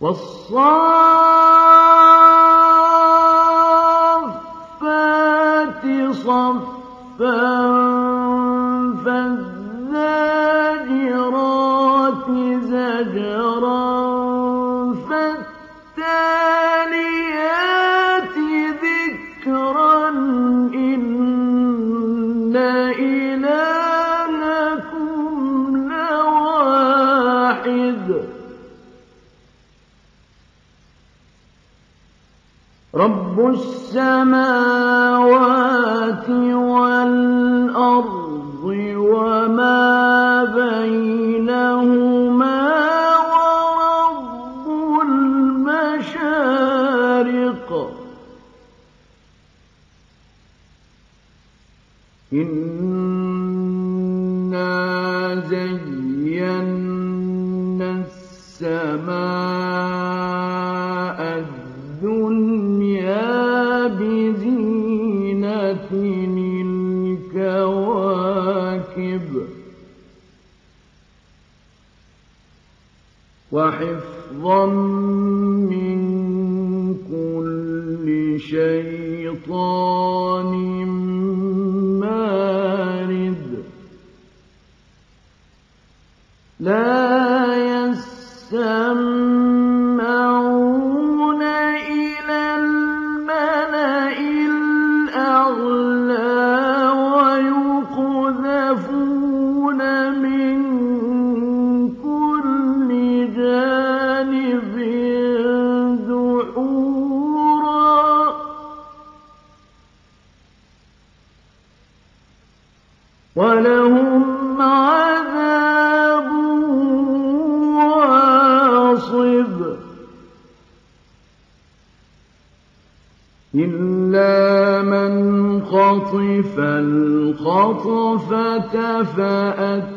وَالصَّافَّاتِ صَفًّا السَّمَاوَاتِ ظن الْخَطْفَةَ فَأَتْبَعَهُ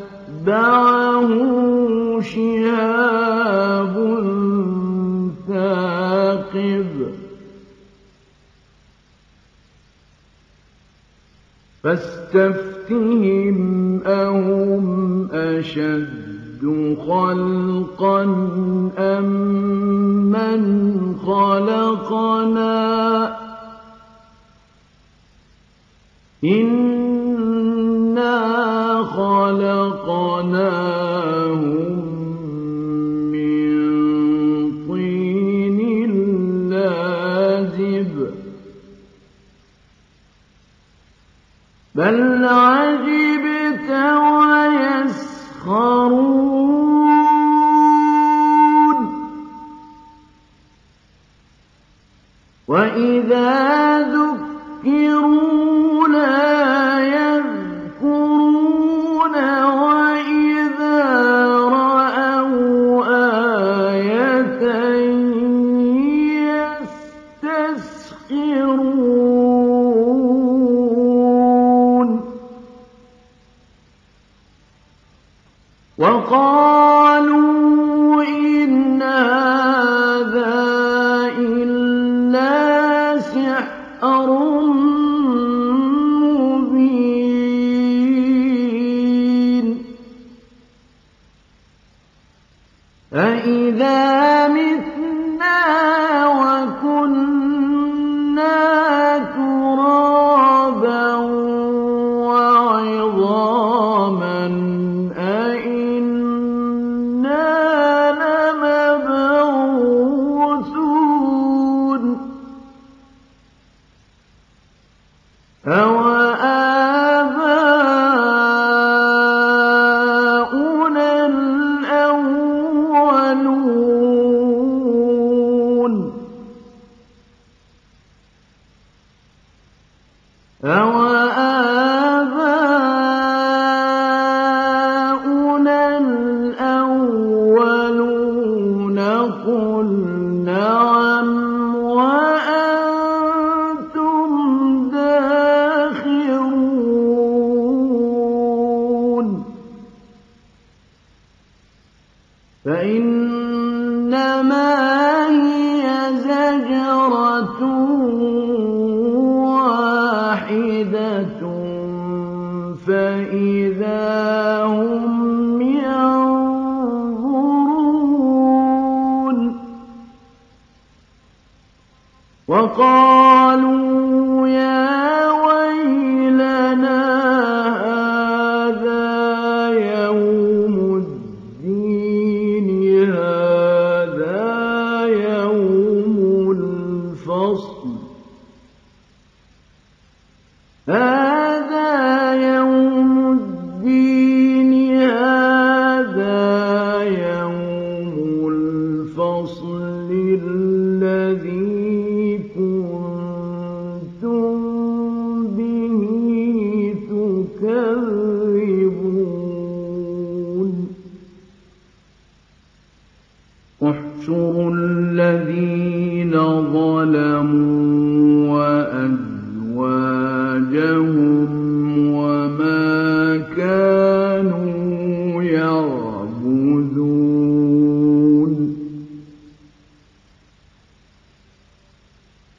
وَإِذَا ذُكِّرُوا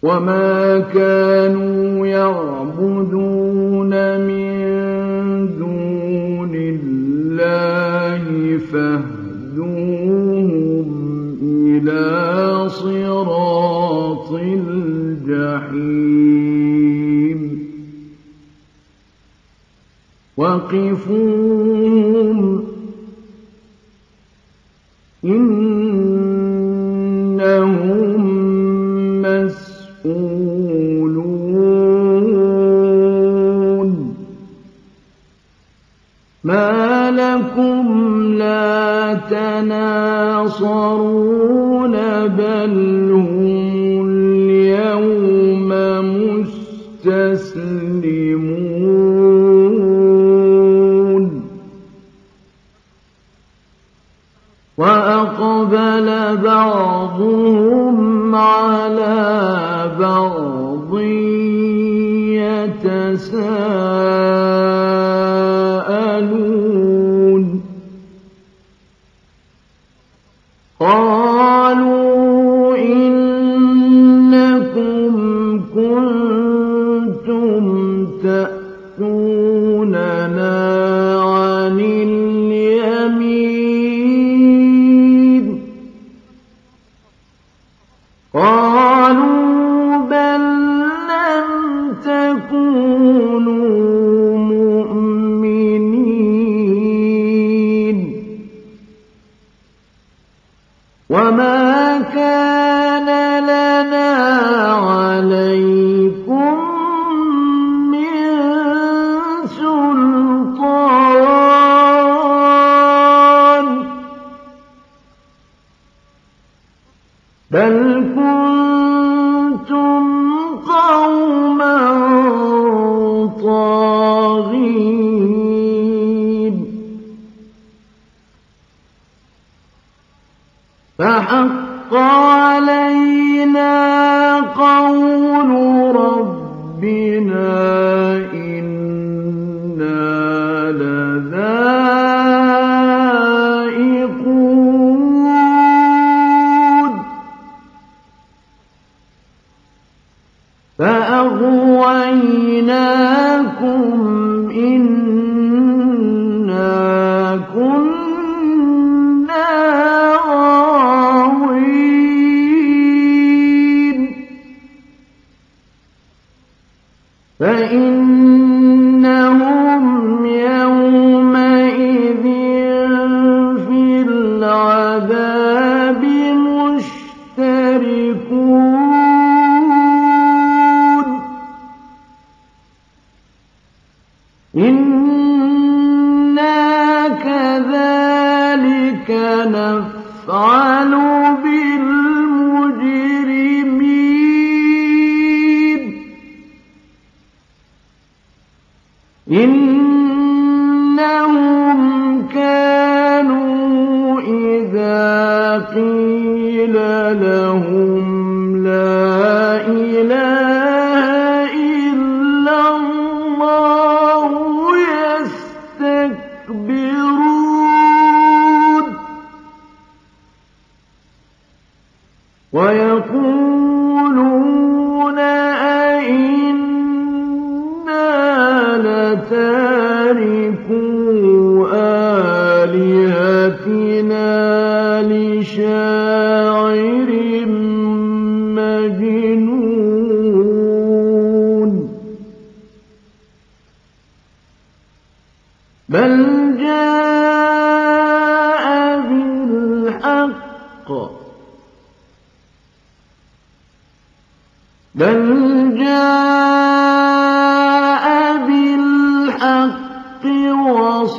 وما كانوا يعبدون وقفوهم إنهم مسؤولون ما لكم لا تناصرون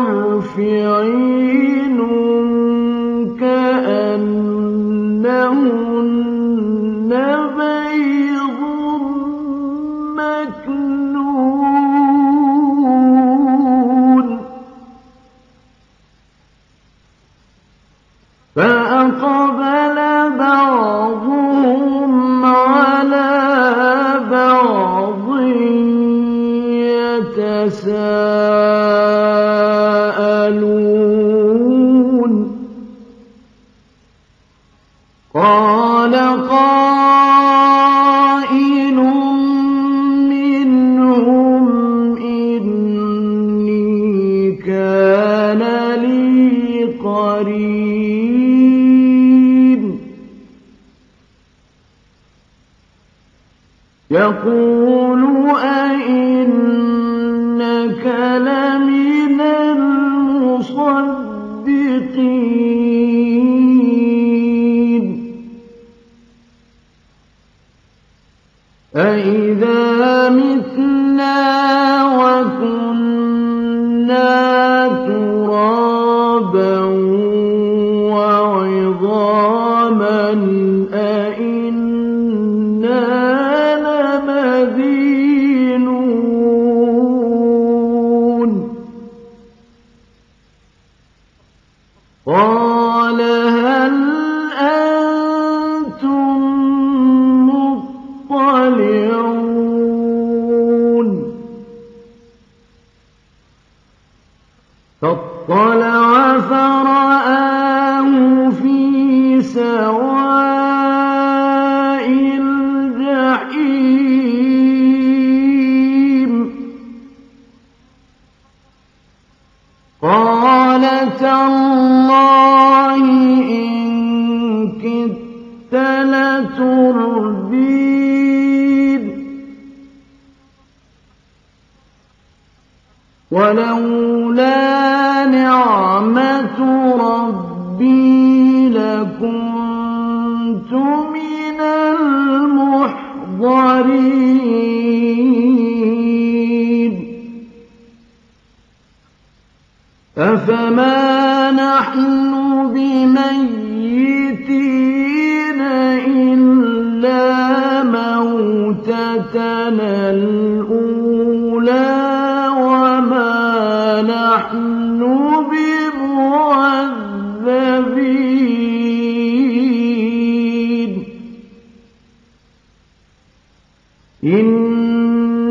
الشافعين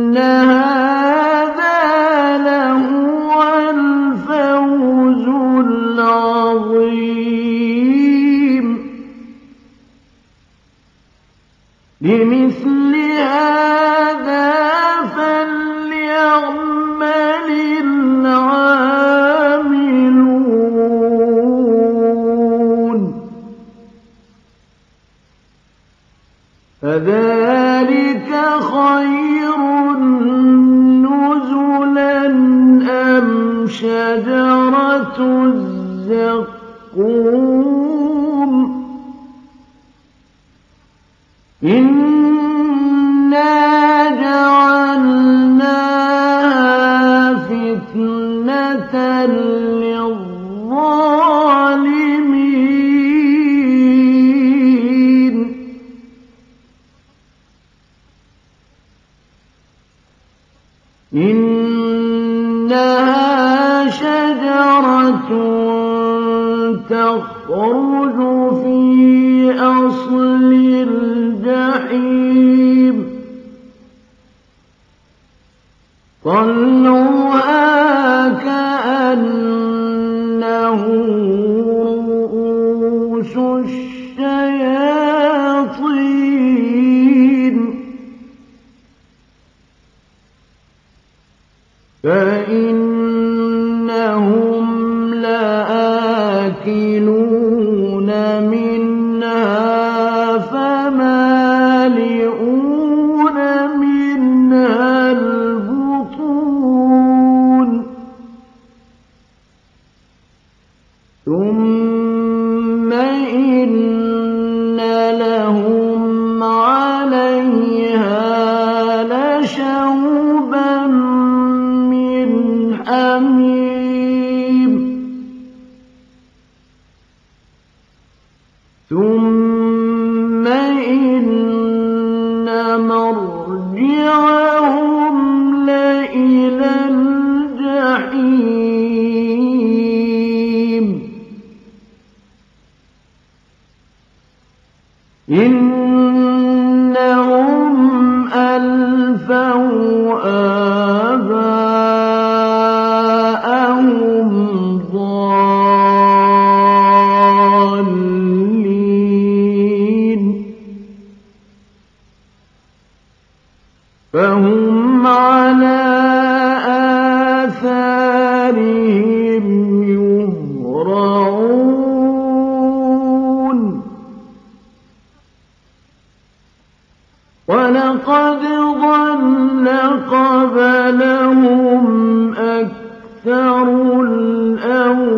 إنها فإن وَلَقَدْ ظن قَبْلَهُمْ أَكْثَرُ الْأَوَّلِينَ.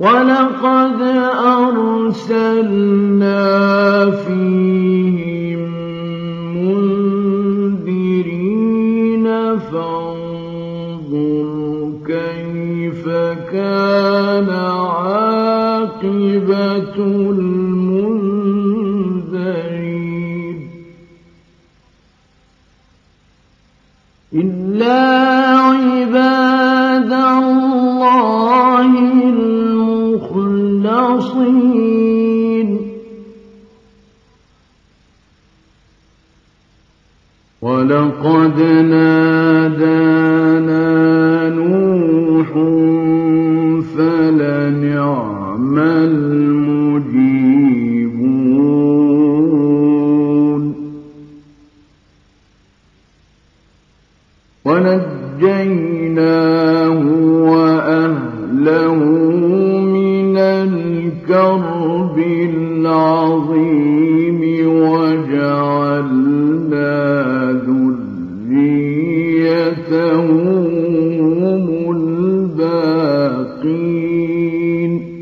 وَلَقَدْ أَرْسَلْنَا فِي عاقبة المنذرين إلا المتقين.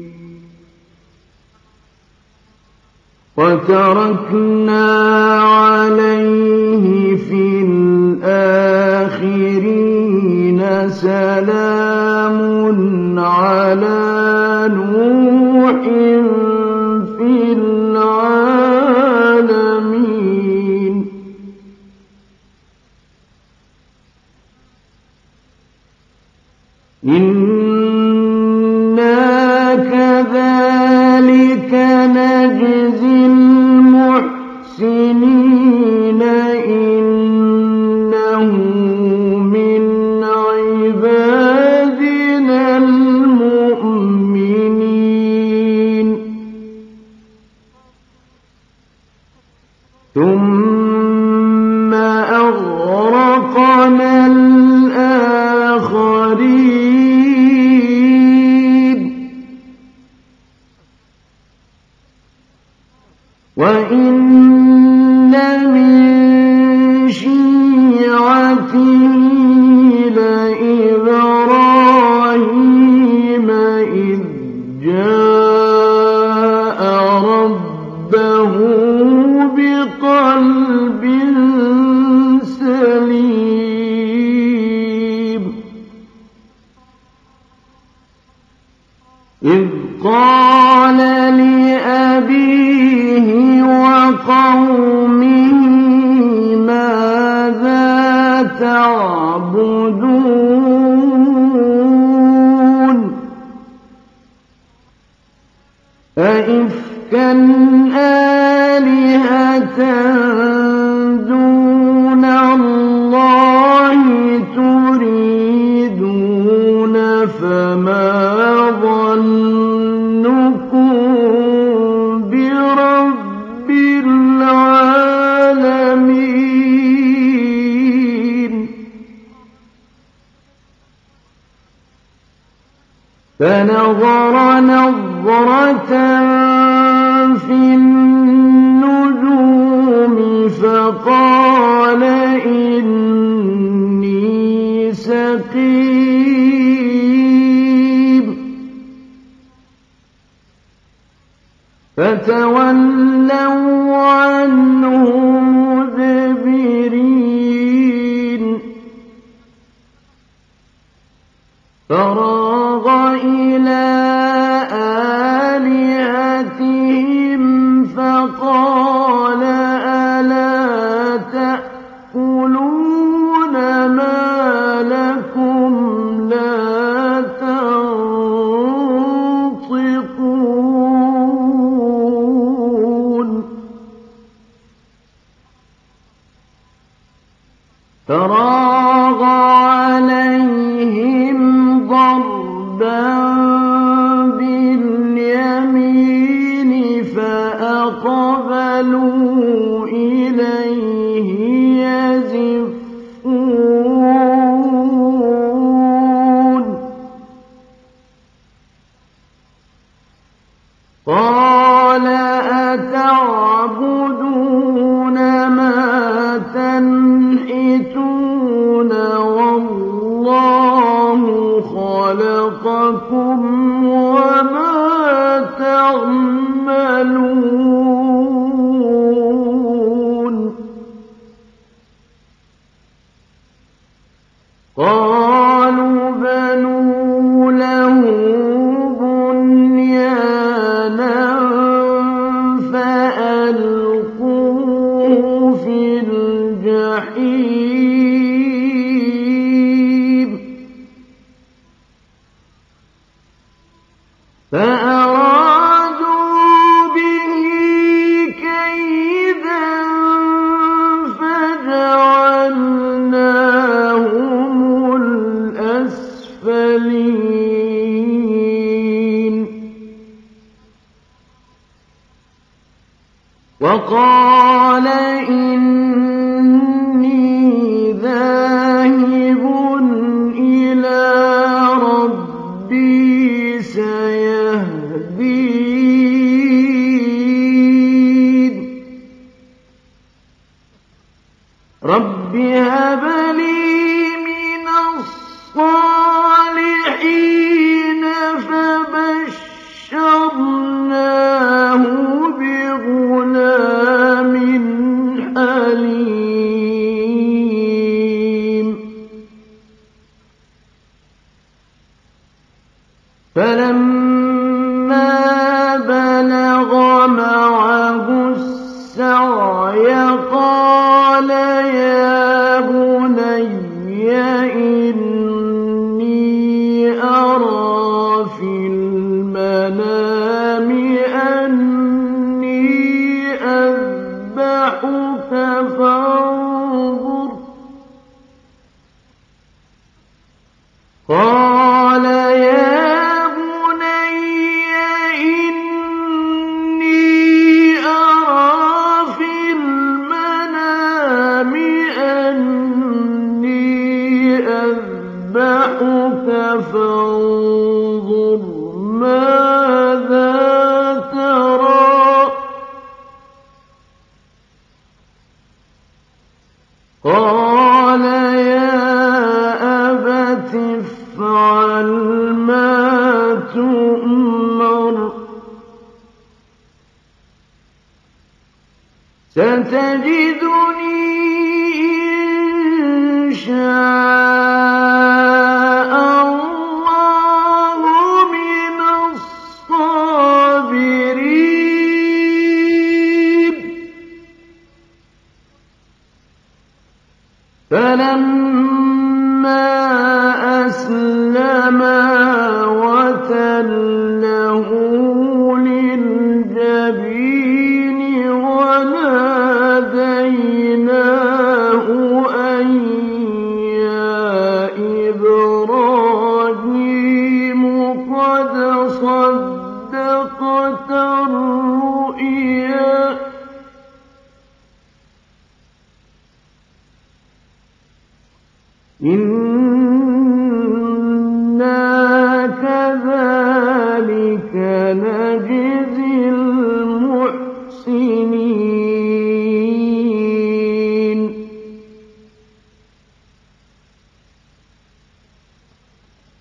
وتركنا عليه في الآخرين سلام على نوح إذ قال لأبيه وقومه ماذا تعبدون؟ أئفكا فَتَوَلَّوْا عَنْهُ مُدْبِرِينَ فَرَاغَ إِلَىٰ آلِهَتِهِمْ فَقَالَ أَلَا تَأْكُلُونَ مَا لَكُمْ لَا وقال إن أذبحك فانظر ماذا ترى. قال يا أبت افعل ما تؤمر. ستجد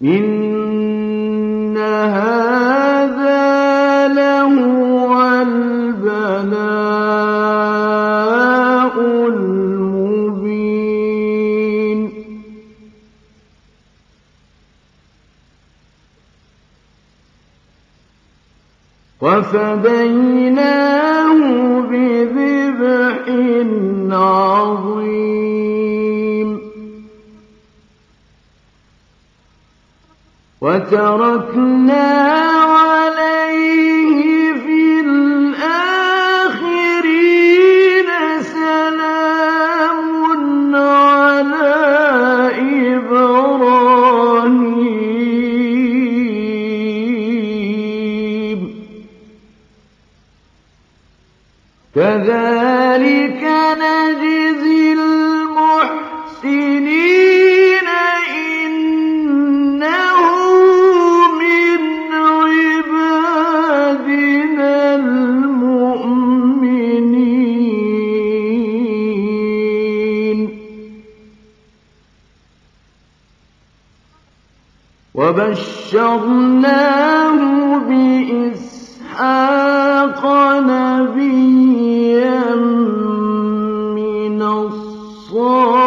إن هذا لهو البلاء المبين وفدين وتركنا وَبَشَّرْنَاهُ نَبِيًّا مِّنَ الصَّالِحِينَ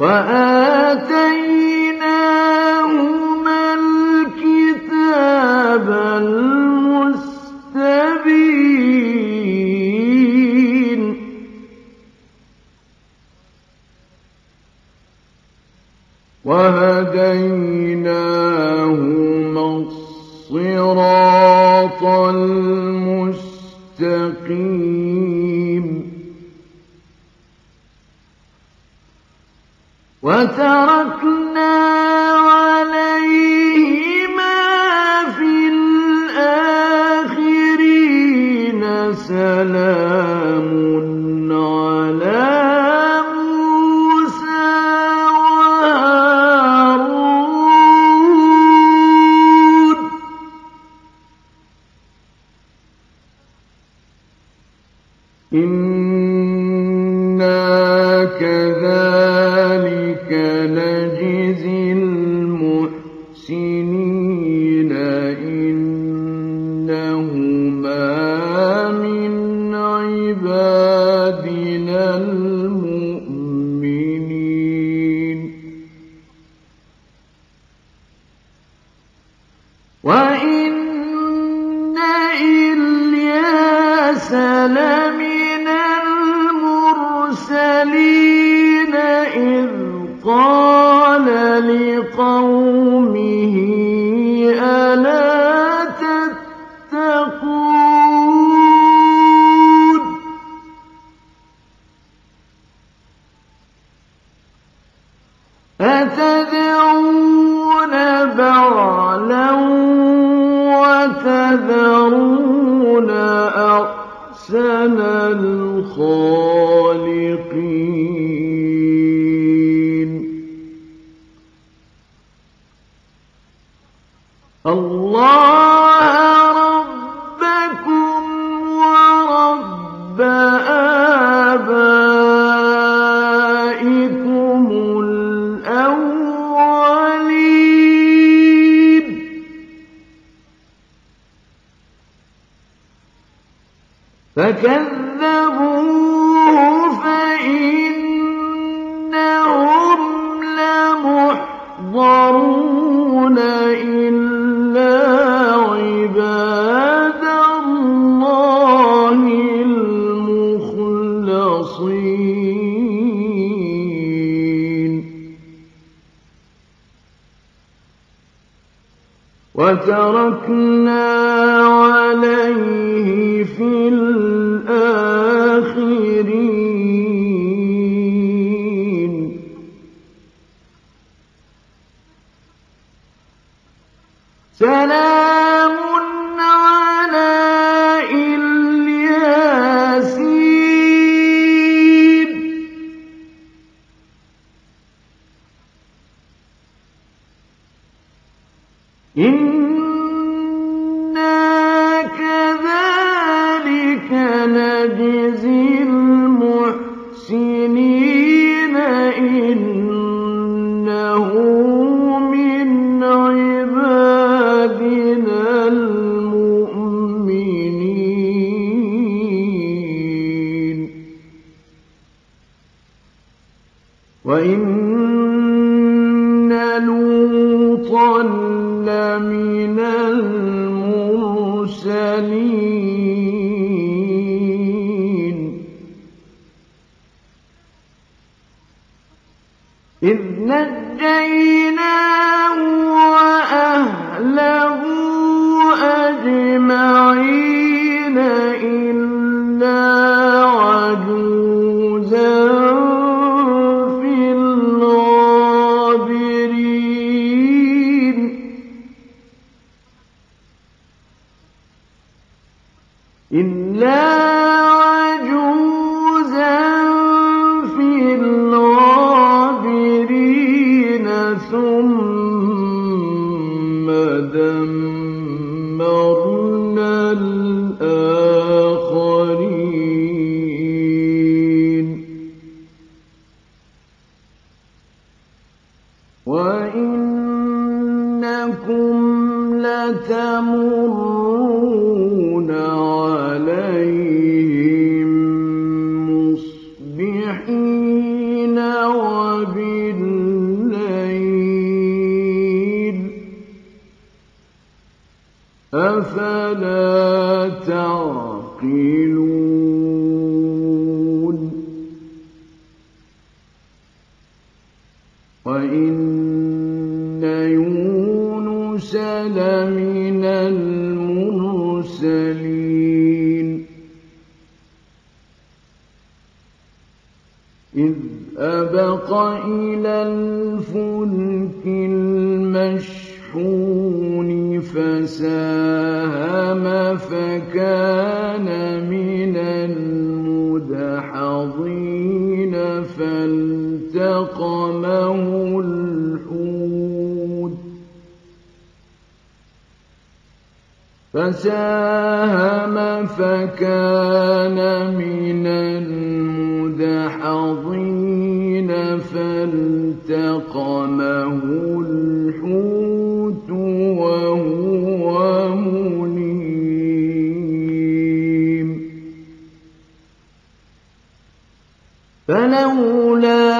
وآتيناهما وتركنا إلا فساهم فكان من المدحضين فالتقمه الحوت وهو مليم. فلولا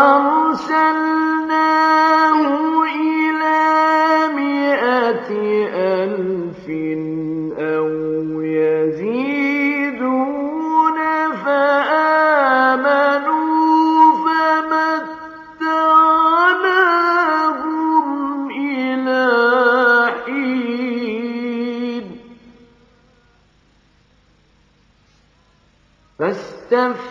تَفْتَرُ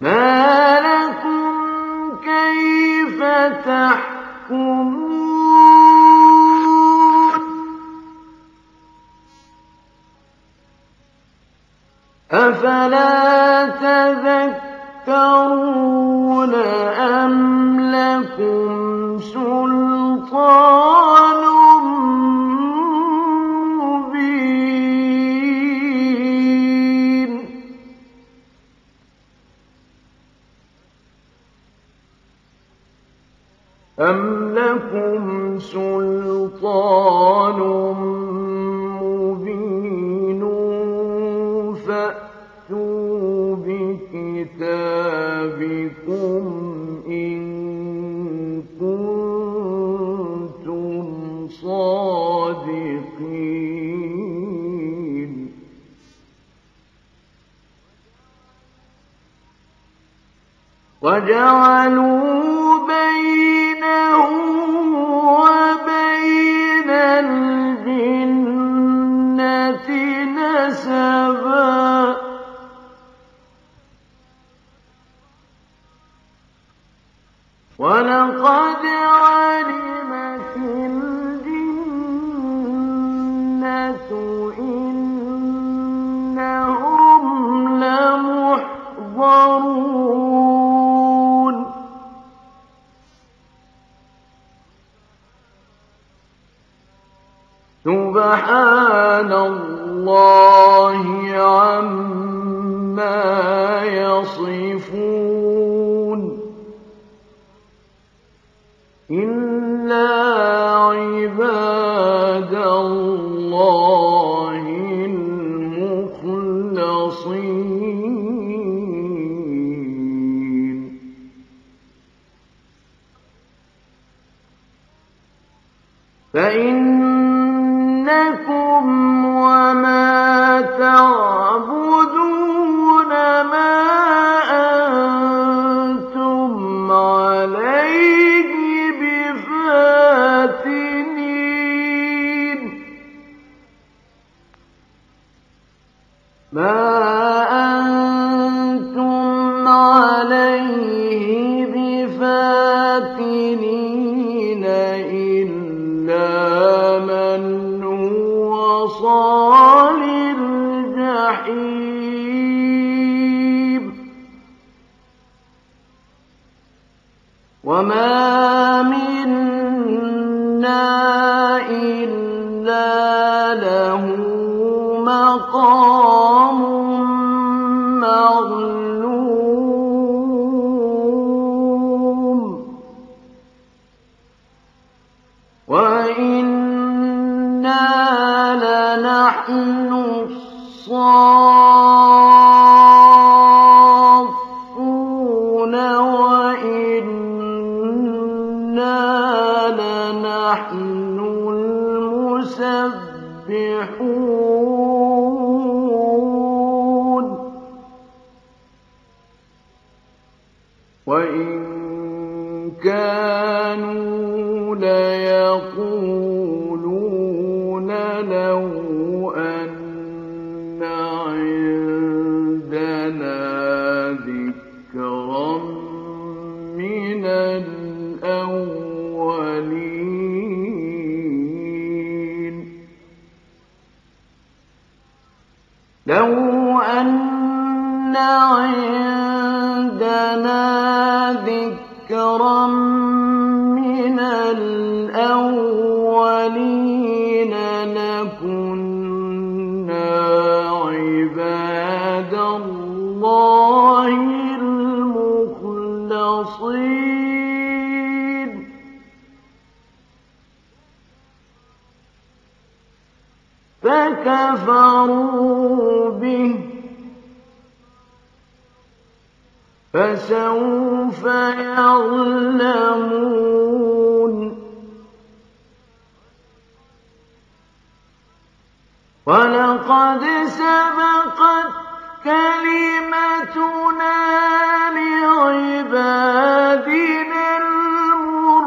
ما لكم كيف تحكمون؟ أفلا تذكرون أم لكم سلطان؟ وجعلوا سبحان الله مَّقَامٌ مَّعْلُومٌ وَإِنَّا لَنَحْنُ فكفروا به فسوف يعلمون. ولقد سبقت كلمتنا لعبادنا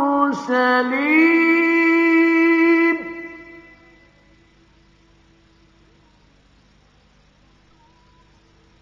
المرسلين.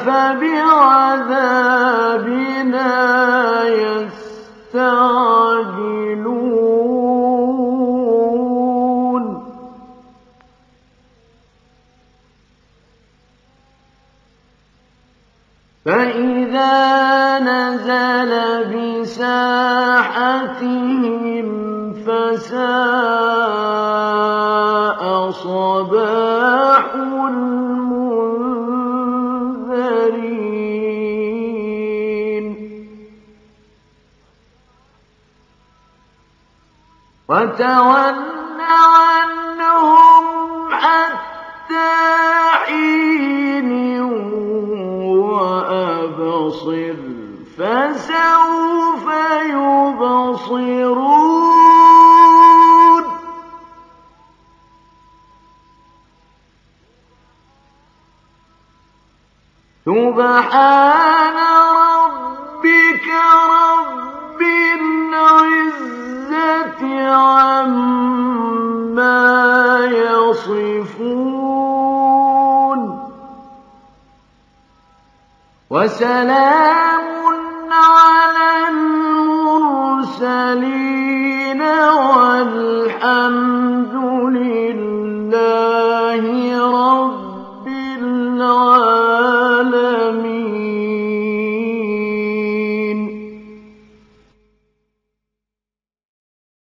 أفبعذابنا يستعجلون. فإذا نزل بساحتهم فساد وتول عنهم حتى حين وأبصر فسوف يبصرون. سبحان وسلام على المرسلين والحمد